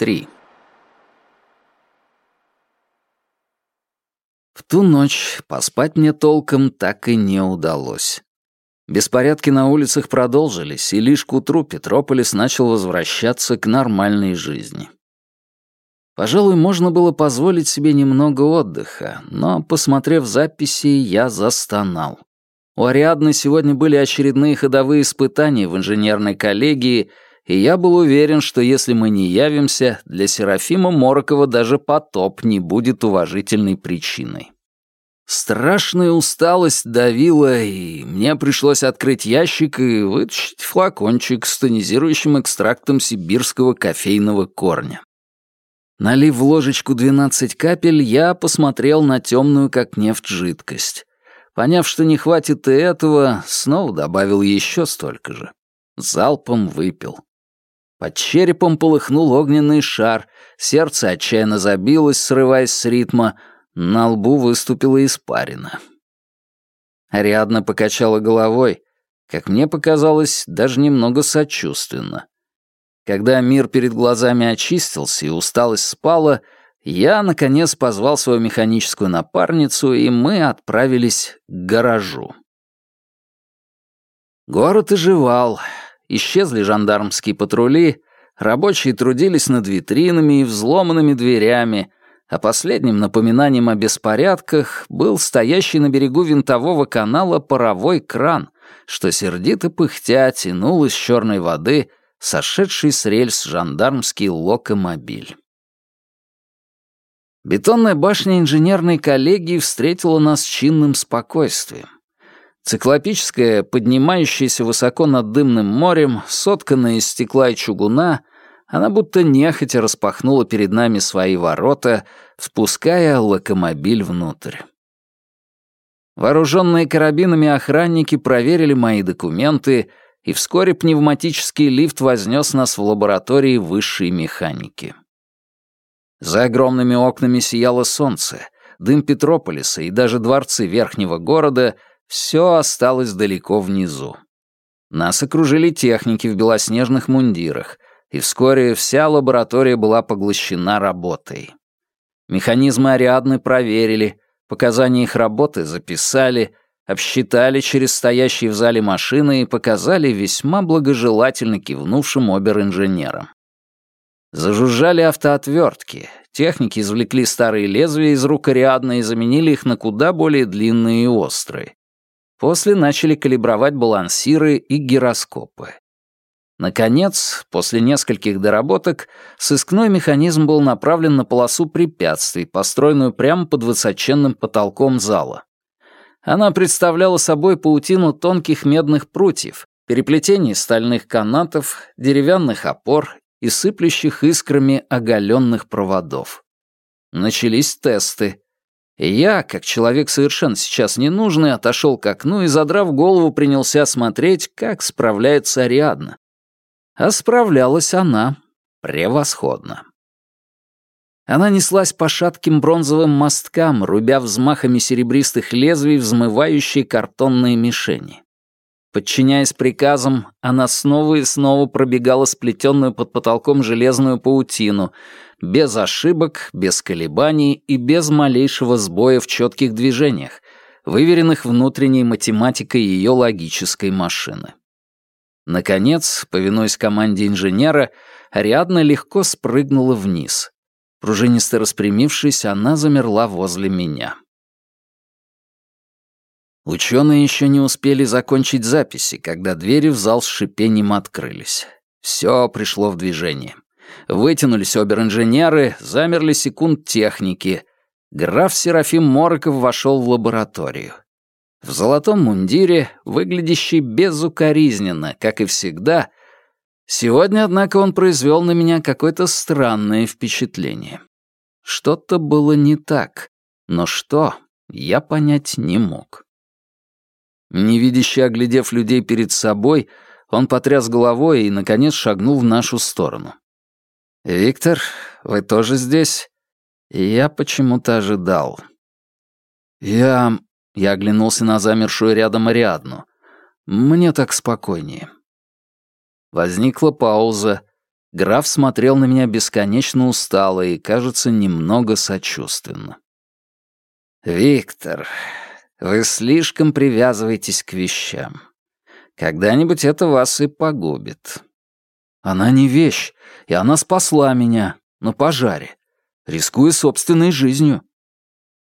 3. В ту ночь поспать мне толком так и не удалось. Беспорядки на улицах продолжились, и лишь к утру Петрополис начал возвращаться к нормальной жизни. Пожалуй, можно было позволить себе немного отдыха, но, посмотрев записи, я застонал. У Ариадны сегодня были очередные ходовые испытания в инженерной коллегии, и я был уверен, что если мы не явимся, для Серафима Морокова даже потоп не будет уважительной причиной. Страшная усталость давила, и мне пришлось открыть ящик и вытащить флакончик с тонизирующим экстрактом сибирского кофейного корня. Налив в ложечку 12 капель, я посмотрел на темную, как нефть, жидкость. Поняв, что не хватит и этого, снова добавил еще столько же. Залпом выпил. Под черепом полыхнул огненный шар, сердце отчаянно забилось, срываясь с ритма, на лбу выступила испарина. Ариадна покачала головой, как мне показалось, даже немного сочувственно. Когда мир перед глазами очистился и усталость спала, я, наконец, позвал свою механическую напарницу, и мы отправились к гаражу. Город оживал. Исчезли жандармские патрули, рабочие трудились над витринами и взломанными дверями, а последним напоминанием о беспорядках был стоящий на берегу винтового канала паровой кран, что сердито пыхтя тянул из черной воды сошедший с рельс жандармский локомобиль. Бетонная башня инженерной коллегии встретила нас чинным спокойствием. Циклопическая, поднимающаяся высоко над дымным морем, сотканная из стекла и чугуна, она будто нехотя распахнула перед нами свои ворота, впуская локомобиль внутрь. Вооруженные карабинами охранники проверили мои документы, и вскоре пневматический лифт вознес нас в лаборатории высшей механики. За огромными окнами сияло солнце, дым Петрополиса и даже дворцы верхнего города — все осталось далеко внизу. Нас окружили техники в белоснежных мундирах, и вскоре вся лаборатория была поглощена работой. Механизмы Ариадны проверили, показания их работы записали, обсчитали через стоящие в зале машины и показали весьма благожелательно кивнувшим обер-инженерам. Зажужжали автоотвертки. Техники извлекли старые лезвия из рук Ариадны и заменили их на куда более длинные и острые. После начали калибровать балансиры и гироскопы. Наконец, после нескольких доработок, сыскной механизм был направлен на полосу препятствий, построенную прямо под высоченным потолком зала. Она представляла собой паутину тонких медных прутьев, переплетений стальных канатов, деревянных опор и сыплющих искрами оголенных проводов. Начались тесты. Я, как человек совершенно сейчас ненужный, отошел к окну и, задрав голову, принялся смотреть, как справляется Ариадна. А справлялась она превосходно. Она неслась по шатким бронзовым мосткам, рубя взмахами серебристых лезвий взмывающие картонные мишени. Подчиняясь приказам, она снова и снова пробегала сплетенную под потолком железную паутину, без ошибок, без колебаний и без малейшего сбоя в четких движениях, выверенных внутренней математикой ее логической машины. Наконец, повинуясь команде инженера, Ариадна легко спрыгнула вниз. Пружинисто распрямившись, она замерла возле меня. Ученые еще не успели закончить записи, когда двери в зал с шипением открылись. Все пришло в движение. Вытянулись обер-инженеры, замерли секунд техники. Граф Серафим Мороков вошел в лабораторию. В золотом мундире, выглядящий безукоризненно, как и всегда, сегодня, однако, он произвел на меня какое-то странное впечатление. Что-то было не так, но что, я понять не мог. Невидяще оглядев людей перед собой, он потряс головой и, наконец, шагнул в нашу сторону. «Виктор, вы тоже здесь?» Я почему-то ожидал. «Я...» Я оглянулся на замершую рядом Ариадну. «Мне так спокойнее». Возникла пауза, Граф смотрел на меня бесконечно устало и, кажется, немного сочувственно. «Виктор, вы слишком привязываетесь к вещам. Когда-нибудь это вас и погубит». «Она не вещь, и она спасла меня на пожаре, рискуя собственной жизнью».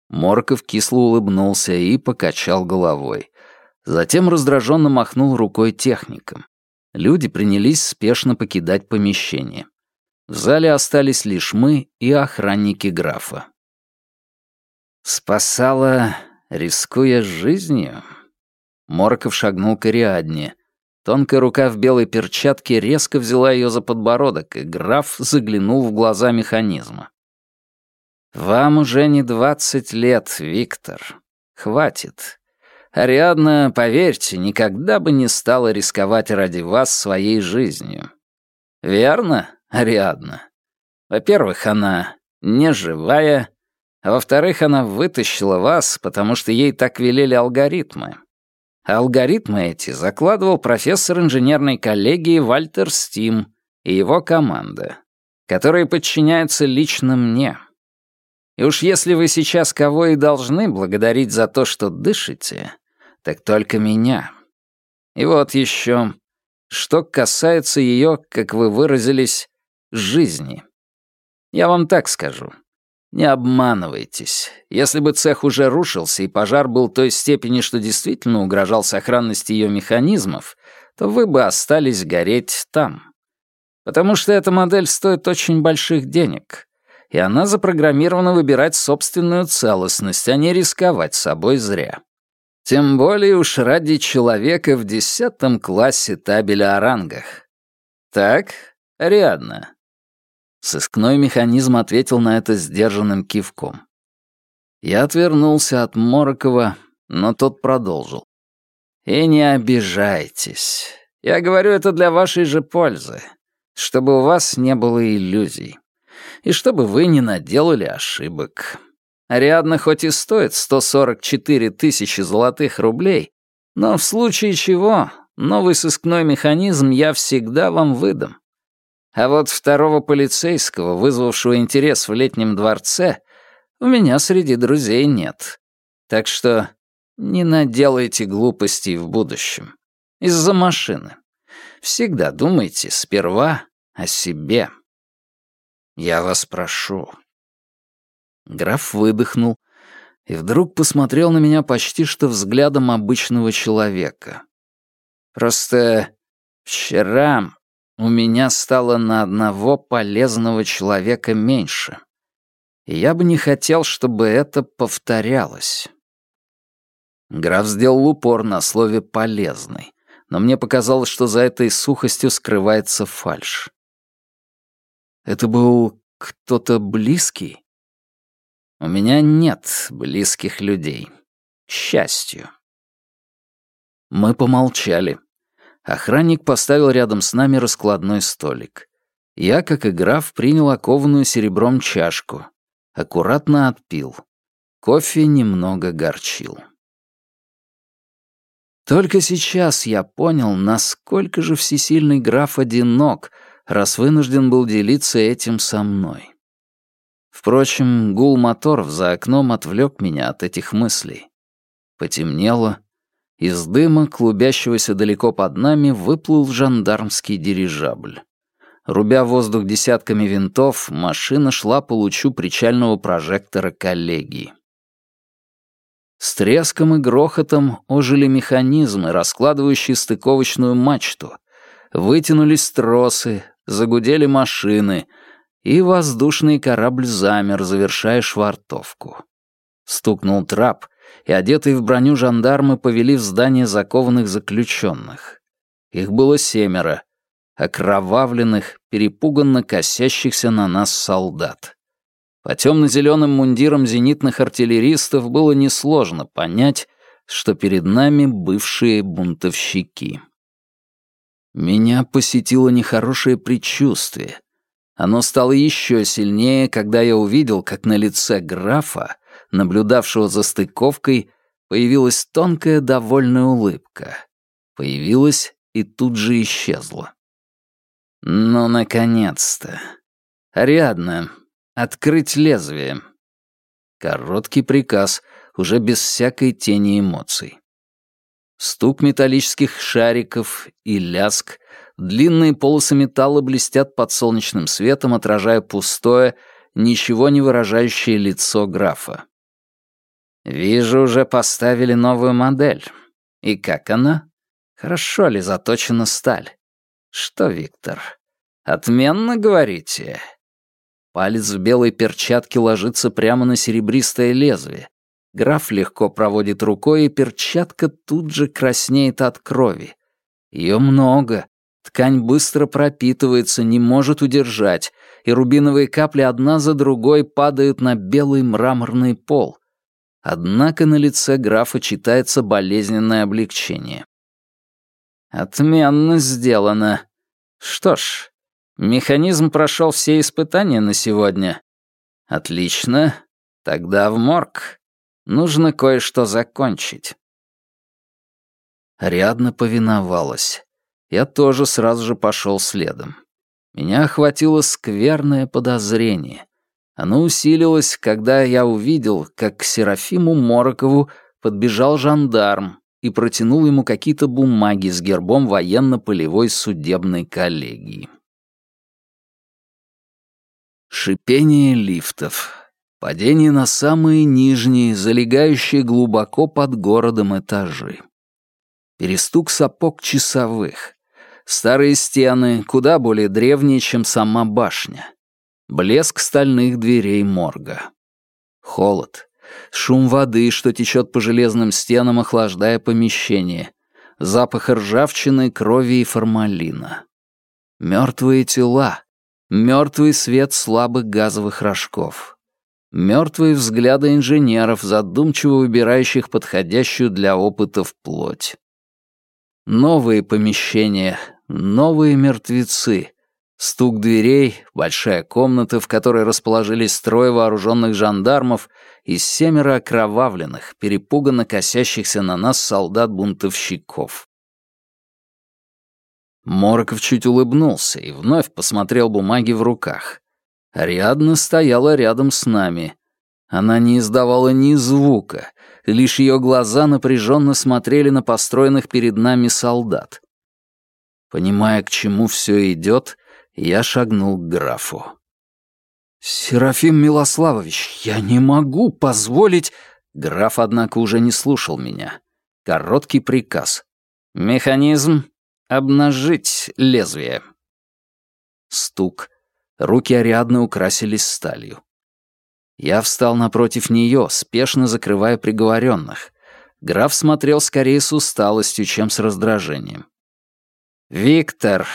Морков кисло улыбнулся и покачал головой. Затем раздраженно махнул рукой техникам. Люди принялись спешно покидать помещение. В зале остались лишь мы и охранники графа. «Спасала, рискуя жизнью?» Морков шагнул к Ариадне. Тонкая рука в белой перчатке резко взяла ее за подбородок, и граф заглянул в глаза механизма. «Вам уже не двадцать лет, Виктор. Хватит. Ариадна, поверьте, никогда бы не стала рисковать ради вас своей жизнью. Верно, Ариадна? Во-первых, она не живая, а во-вторых, она вытащила вас, потому что ей так велели алгоритмы. А алгоритмы эти закладывал профессор инженерной коллегии Вальтер Стим и его команда, которые подчиняются лично мне. И уж если вы сейчас кого и должны благодарить за то, что дышите, так только меня. И вот еще, что касается ее, как вы выразились, жизни. Я вам так скажу. Не обманывайтесь. Если бы цех уже рушился и пожар был той степени, что действительно угрожал сохранности ее механизмов, то вы бы остались гореть там. Потому что эта модель стоит очень больших денег и она запрограммирована выбирать собственную целостность, а не рисковать собой зря. Тем более уж ради человека в десятом классе табеля о рангах. Так, Ариадна?» Сыскной механизм ответил на это сдержанным кивком. Я отвернулся от Морокова, но тот продолжил. «И не обижайтесь. Я говорю это для вашей же пользы, чтобы у вас не было иллюзий и чтобы вы не наделали ошибок. Ариадна хоть и стоит 144 тысячи золотых рублей, но в случае чего новый сыскной механизм я всегда вам выдам. А вот второго полицейского, вызвавшего интерес в летнем дворце, у меня среди друзей нет. Так что не наделайте глупостей в будущем. Из-за машины. Всегда думайте сперва о себе. Я вас прошу». Граф выдохнул и вдруг посмотрел на меня почти что взглядом обычного человека. «Просто вчера у меня стало на одного полезного человека меньше, и я бы не хотел, чтобы это повторялось». Граф сделал упор на слове «полезный», но мне показалось, что за этой сухостью скрывается фальшь. Это был кто-то близкий? У меня нет близких людей. К счастью. Мы помолчали. Охранник поставил рядом с нами раскладной столик. Я, как и граф, принял окованную серебром чашку. Аккуратно отпил. Кофе немного горчил. Только сейчас я понял, насколько же всесильный граф одинок — раз вынужден был делиться этим со мной. Впрочем, гул моторов за окном отвлек меня от этих мыслей. Потемнело. Из дыма, клубящегося далеко под нами, выплыл жандармский дирижабль. Рубя воздух десятками винтов, машина шла по лучу причального прожектора коллегии. С треском и грохотом ожили механизмы, раскладывающие стыковочную мачту. Вытянулись тросы, загудели машины, и воздушный корабль замер, завершая швартовку. Стукнул трап, и одетые в броню жандармы повели в здание закованных заключенных. Их было семеро, окровавленных, перепуганно косящихся на нас солдат. По темно-зеленым мундирам зенитных артиллеристов было несложно понять, что перед нами бывшие бунтовщики. Меня посетило нехорошее предчувствие. Оно стало еще сильнее, когда я увидел, как на лице графа, наблюдавшего за стыковкой, появилась тонкая довольная улыбка. Появилась и тут же исчезла. Ну, наконец-то. Ариадна, открыть лезвие. Короткий приказ, уже без всякой тени эмоций. Стук металлических шариков и ляск, длинные полосы металла блестят под солнечным светом, отражая пустое, ничего не выражающее лицо графа. «Вижу, уже поставили новую модель. И как она? Хорошо ли заточена сталь? Что, Виктор, отменно говорите?» Палец в белой перчатке ложится прямо на серебристое лезвие. Граф легко проводит рукой, и перчатка тут же краснеет от крови. Ее много. Ткань быстро пропитывается, не может удержать, и рубиновые капли одна за другой падают на белый мраморный пол. Однако на лице графа читается болезненное облегчение. «Отменно сделано. Что ж, механизм прошел все испытания на сегодня. Отлично. Тогда в морг. Нужно кое-что закончить». Рядно повиновалась. Я тоже сразу же пошел следом. Меня охватило скверное подозрение. Оно усилилось, когда я увидел, как к Серафиму Морокову подбежал жандарм и протянул ему какие-то бумаги с гербом военно-полевой судебной коллегии. Шипение лифтов. Падение на самые нижние, залегающие глубоко под городом этажи. Перестук сапог часовых. Старые стены, куда более древние, чем сама башня. Блеск стальных дверей морга. Холод. Шум воды, что течет по железным стенам, охлаждая помещение. Запах ржавчины, крови и формалина. Мертвые тела. Мертвый свет слабых газовых рожков. Мертвые взгляды инженеров, задумчиво выбирающих подходящую для опытов плоть. Новые помещения, новые мертвецы, Стук дверей, большая комната, в которой расположились трое вооруженных жандармов и семеро окровавленных, перепуганно косящихся на нас солдат-бунтовщиков. Мороков чуть улыбнулся и вновь посмотрел бумаги в руках. Ариадна стояла рядом с нами. Она не издавала ни звука, лишь ее глаза напряженно смотрели на построенных перед нами солдат. Понимая, к чему все идет, я шагнул к графу. «Серафим Милославович, я не могу позволить...» Граф, однако, уже не слушал меня. Короткий приказ. «Механизм. Обнажить лезвие». Стук. Руки Ариадны украсились сталью. Я встал напротив нее, спешно закрывая приговоренных. Граф смотрел скорее с усталостью, чем с раздражением. «Виктор,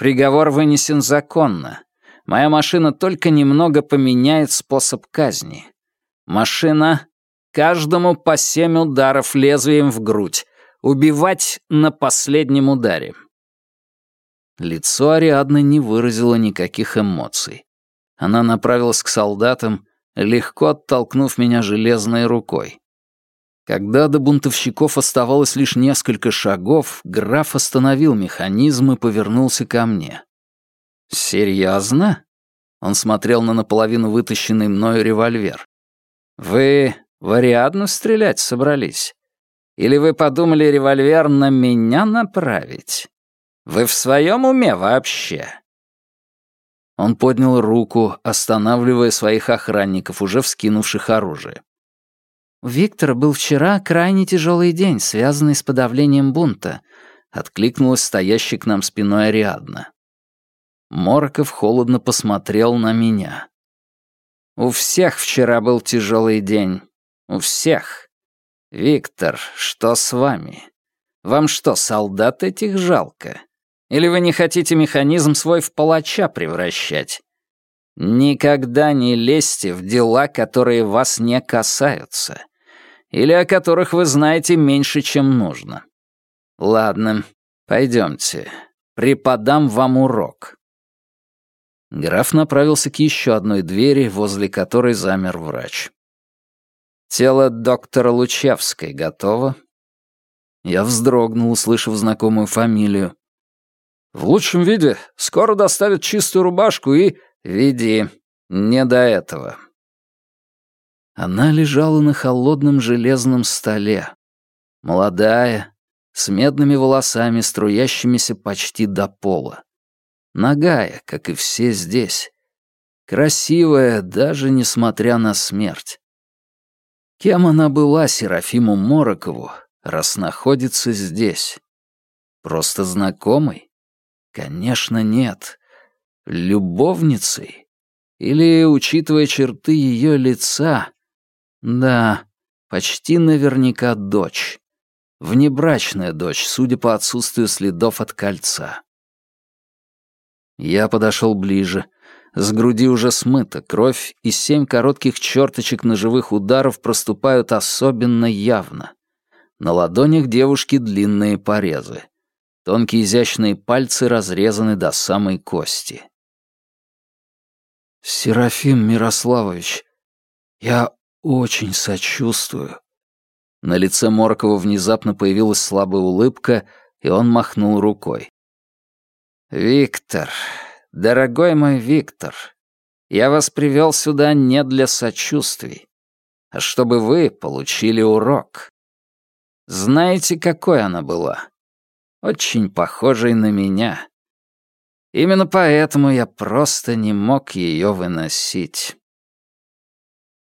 Приговор вынесен законно. Моя машина только немного поменяет способ казни. Машина — каждому по семь ударов лезвием в грудь. Убивать на последнем ударе. Лицо Ариадны не выразило никаких эмоций. Она направилась к солдатам, легко оттолкнув меня железной рукой. Когда до бунтовщиков оставалось лишь несколько шагов, граф остановил механизм и повернулся ко мне. «Серьезно?» Он смотрел на наполовину вытащенный мною револьвер. «Вы в Ариадну стрелять собрались? Или вы подумали револьвер на меня направить? Вы в своем уме вообще?» Он поднял руку, останавливая своих охранников, уже вскинувших оружие. У Виктора был вчера крайне тяжелый день, связанный с подавлением бунта», — откликнулась стоящая к нам спиной Ариадна. Мороков холодно посмотрел на меня. «У всех вчера был тяжелый день. У всех. Виктор, что с вами? Вам что, солдат этих жалко? Или вы не хотите механизм свой в палача превращать? Никогда не лезьте в дела, которые вас не касаются или о которых вы знаете меньше, чем нужно. Ладно, пойдемте, преподам вам урок». Граф направился к еще одной двери, возле которой замер врач. «Тело доктора Лучевской готово?» Я вздрогнул, услышав знакомую фамилию. В лучшем виде. Скоро доставят чистую рубашку и... Веди. Не до этого. Она лежала на холодном железном столе. Молодая, с медными волосами, струящимися почти до пола. Нагая, как и все здесь. Красивая, даже несмотря на смерть. Кем она была Серафиму Морокову, раз находится здесь? Просто знакомой? Конечно, нет. Любовницей? Или, учитывая черты ее лица, да, почти наверняка дочь. Внебрачная дочь, судя по отсутствию следов от кольца. Я подошел ближе. С груди уже смыта кровь, и семь коротких черточек ножевых ударов проступают особенно явно. На ладонях девушки длинные порезы. Тонкие изящные пальцы разрезаны до самой кости. «Серафим Мирославович, я очень сочувствую». На лице Моркова внезапно появилась слабая улыбка, и он махнул рукой. «Виктор, дорогой мой Виктор, я вас привел сюда не для сочувствий, а чтобы вы получили урок. Знаете, какой она была? Очень похожей на меня. Именно поэтому я просто не мог ее выносить.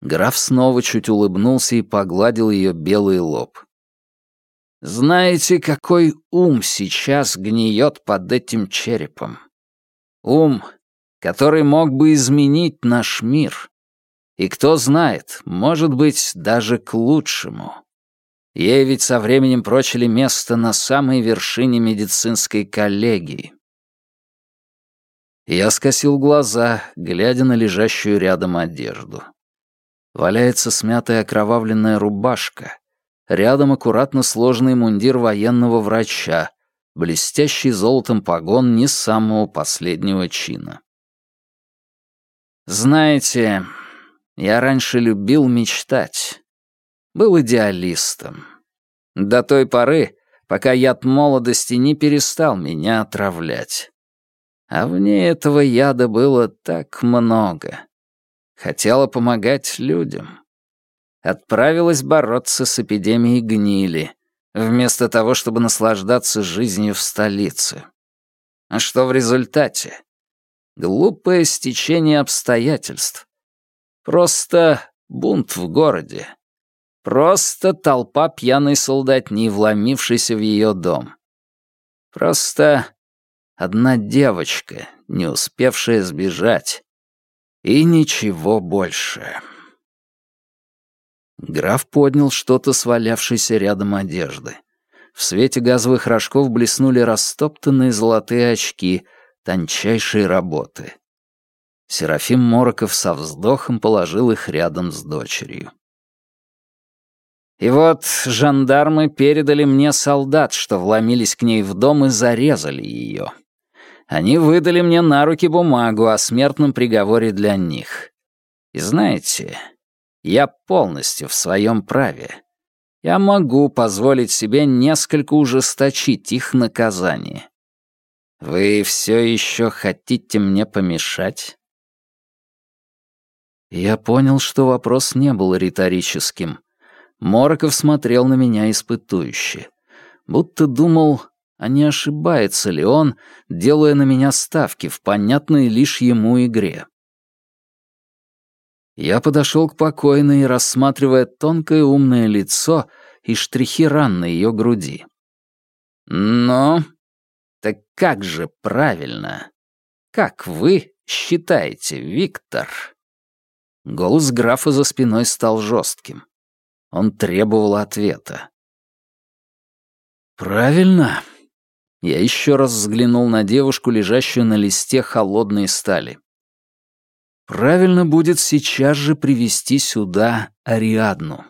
Граф снова чуть улыбнулся и погладил ее белый лоб. Знаете, какой ум сейчас гниет под этим черепом? Ум, который мог бы изменить наш мир. И кто знает, может быть, даже к лучшему. Ей ведь со временем прочили место на самой вершине медицинской коллегии. Я скосил глаза, глядя на лежащую рядом одежду. Валяется смятая окровавленная рубашка. Рядом аккуратно сложенный мундир военного врача, блестящий золотом погон не самого последнего чина. Знаете, я раньше любил мечтать. Был идеалистом. До той поры, пока яд молодости не перестал меня отравлять. А вне этого яда было так много. Хотела помогать людям. Отправилась бороться с эпидемией гнили, вместо того, чтобы наслаждаться жизнью в столице. А что в результате? Глупое стечение обстоятельств. Просто бунт в городе. Просто толпа пьяной солдатни, вломившейся в ее дом. Просто одна девочка, не успевшая сбежать. И ничего больше. Граф поднял что-то свалявшееся рядом одежды. В свете газовых рожков блеснули растоптанные золотые очки тончайшей работы. Серафим Мороков со вздохом положил их рядом с дочерью. И вот жандармы передали мне солдат, что вломились к ней в дом и зарезали ее. Они выдали мне на руки бумагу о смертном приговоре для них. И знаете, я полностью в своем праве. Я могу позволить себе несколько ужесточить их наказание. Вы все еще хотите мне помешать? Я понял, что вопрос не был риторическим. Мороков смотрел на меня испытующе. Будто думал, а не ошибается ли он, делая на меня ставки в понятной лишь ему игре. Я подошел к покойной, рассматривая тонкое умное лицо и штрихи ран на ее груди. «Но... так как же правильно? Как вы считаете, Виктор?» Голос графа за спиной стал жестким. Он требовал ответа. «Правильно?» Я еще раз взглянул на девушку, лежащую на листе холодной стали. «Правильно будет сейчас же привести сюда Ариадну».